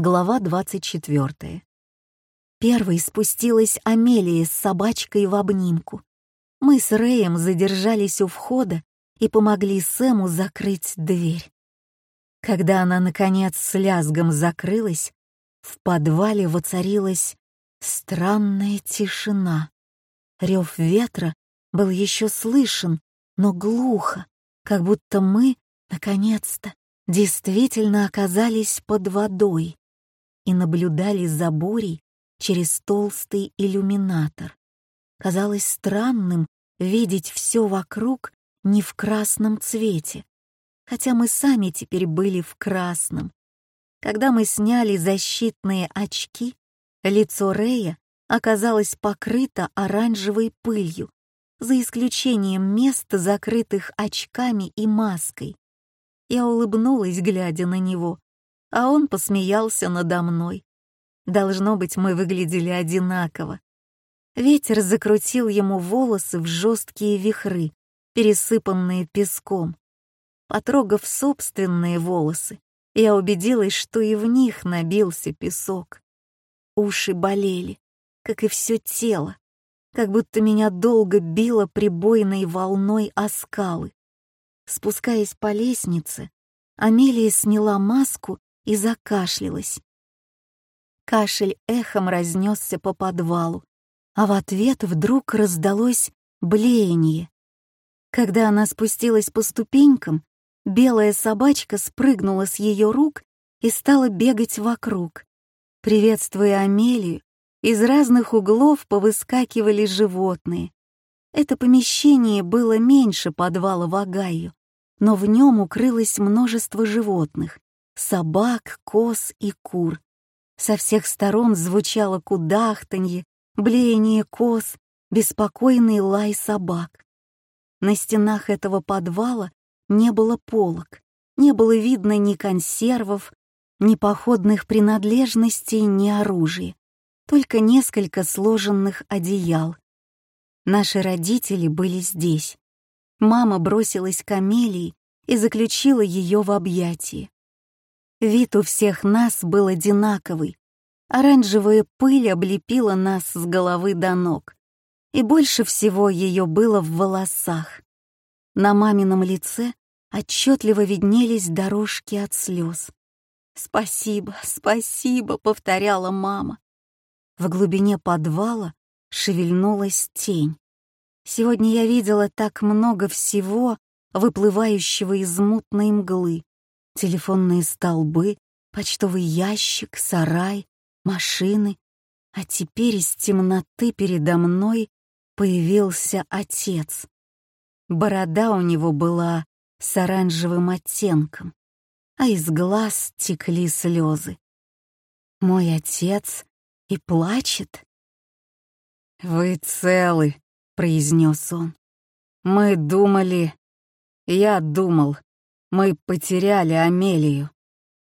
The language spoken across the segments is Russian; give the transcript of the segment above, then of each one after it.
Глава 24. Первой спустилась Амелия с собачкой в обнимку. Мы с Рэем задержались у входа и помогли Сэму закрыть дверь. Когда она, наконец, с лязгом закрылась, в подвале воцарилась странная тишина. Рев ветра был еще слышен, но глухо, как будто мы, наконец-то, действительно оказались под водой и наблюдали за бурей через толстый иллюминатор. Казалось странным видеть все вокруг не в красном цвете, хотя мы сами теперь были в красном. Когда мы сняли защитные очки, лицо Рея оказалось покрыто оранжевой пылью, за исключением мест, закрытых очками и маской. Я улыбнулась, глядя на него, а он посмеялся надо мной. Должно быть, мы выглядели одинаково. Ветер закрутил ему волосы в жесткие вихры, пересыпанные песком. Потрогав собственные волосы, я убедилась, что и в них набился песок. Уши болели, как и все тело, как будто меня долго било прибойной волной о скалы. Спускаясь по лестнице, Амелия сняла маску и закашлялась. Кашель эхом разнесся по подвалу, а в ответ вдруг раздалось блеяние. Когда она спустилась по ступенькам, белая собачка спрыгнула с ее рук и стала бегать вокруг. Приветствуя Амелию, из разных углов повыскакивали животные. Это помещение было меньше подвала в Огайо, но в нем укрылось множество животных — собак, коз и кур. Со всех сторон звучало кудахтанье, блеяние коз, беспокойный лай собак. На стенах этого подвала не было полок, не было видно ни консервов, ни походных принадлежностей, ни оружия, только несколько сложенных одеял. Наши родители были здесь. Мама бросилась к Амелии и заключила ее в объятии. Вид у всех нас был одинаковый. Оранжевая пыль облепила нас с головы до ног. И больше всего ее было в волосах. На мамином лице отчетливо виднелись дорожки от слез. «Спасибо, спасибо», — повторяла мама. В глубине подвала шевельнулась тень. Сегодня я видела так много всего, выплывающего из мутной мглы. Телефонные столбы, почтовый ящик, сарай, машины. А теперь из темноты передо мной появился отец. Борода у него была с оранжевым оттенком, а из глаз текли слезы. Мой отец и плачет. «Вы целы», произнес он. «Мы думали... Я думал, мы потеряли Амелию.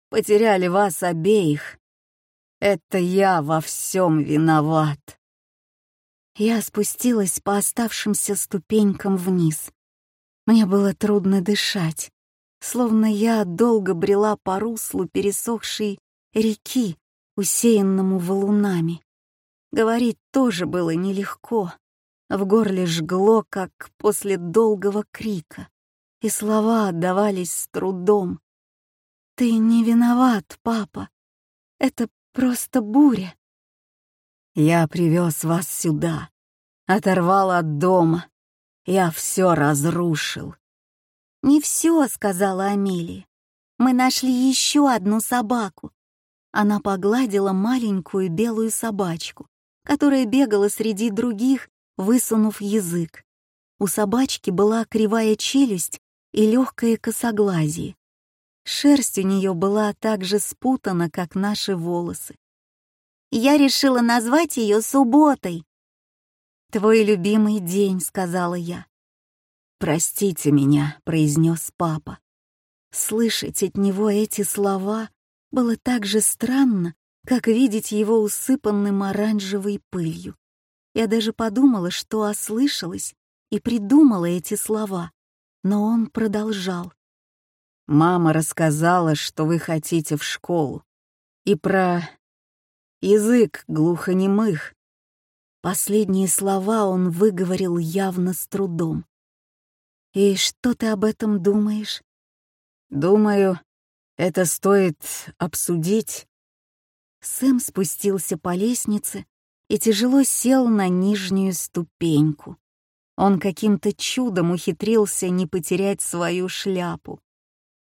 Потеряли вас обеих. Это я во всем виноват». Я спустилась по оставшимся ступенькам вниз. Мне было трудно дышать, словно я долго брела по руслу пересохшей реки, усеянному валунами. Говорить тоже было нелегко. В горле жгло, как после долгого крика, и слова отдавались с трудом. «Ты не виноват, папа. Это просто буря». «Я привез вас сюда, оторвал от дома. Я все разрушил». «Не все», — сказала Амелия. «Мы нашли еще одну собаку». Она погладила маленькую белую собачку, которая бегала среди других высунув язык. У собачки была кривая челюсть и легкое косоглазие. Шерсть у нее была так же спутана, как наши волосы. Я решила назвать ее субботой. «Твой любимый день», — сказала я. «Простите меня», — произнес папа. Слышать от него эти слова было так же странно, как видеть его усыпанным оранжевой пылью. Я даже подумала, что ослышалась и придумала эти слова, но он продолжал. «Мама рассказала, что вы хотите в школу. и про язык глухонемых. Последние слова он выговорил явно с трудом. «И что ты об этом думаешь?» «Думаю, это стоит обсудить». Сэм спустился по лестнице и тяжело сел на нижнюю ступеньку. Он каким-то чудом ухитрился не потерять свою шляпу.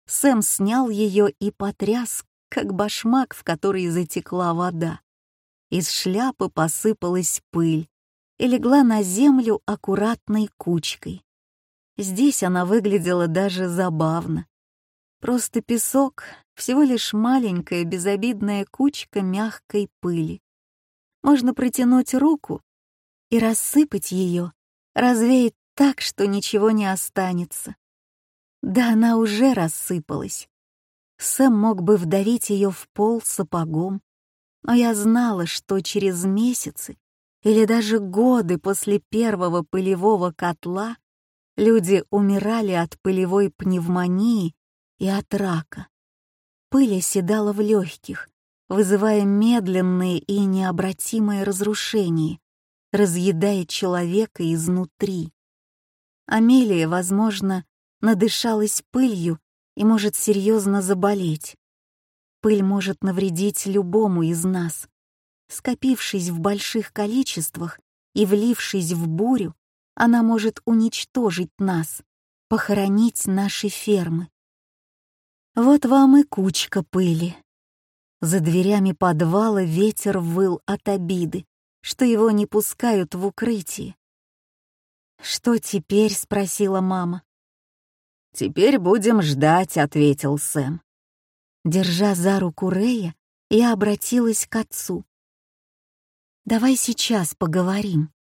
Сэм снял ее и потряс, как башмак, в который затекла вода. Из шляпы посыпалась пыль и легла на землю аккуратной кучкой. Здесь она выглядела даже забавно. Просто песок, всего лишь маленькая безобидная кучка мягкой пыли. Можно протянуть руку и рассыпать ее, развеять так, что ничего не останется. Да она уже рассыпалась. Сэм мог бы вдавить ее в пол сапогом, но я знала, что через месяцы или даже годы после первого пылевого котла люди умирали от пылевой пневмонии и от рака. Пыль оседала в легких, вызывая медленные и необратимые разрушения, разъедая человека изнутри. Амелия, возможно, надышалась пылью и может серьезно заболеть. Пыль может навредить любому из нас. Скопившись в больших количествах и влившись в бурю, она может уничтожить нас, похоронить наши фермы. Вот вам и кучка пыли. За дверями подвала ветер выл от обиды, что его не пускают в укрытие. «Что теперь?» — спросила мама. «Теперь будем ждать», — ответил Сэм. Держа за руку Рэя, я обратилась к отцу. «Давай сейчас поговорим.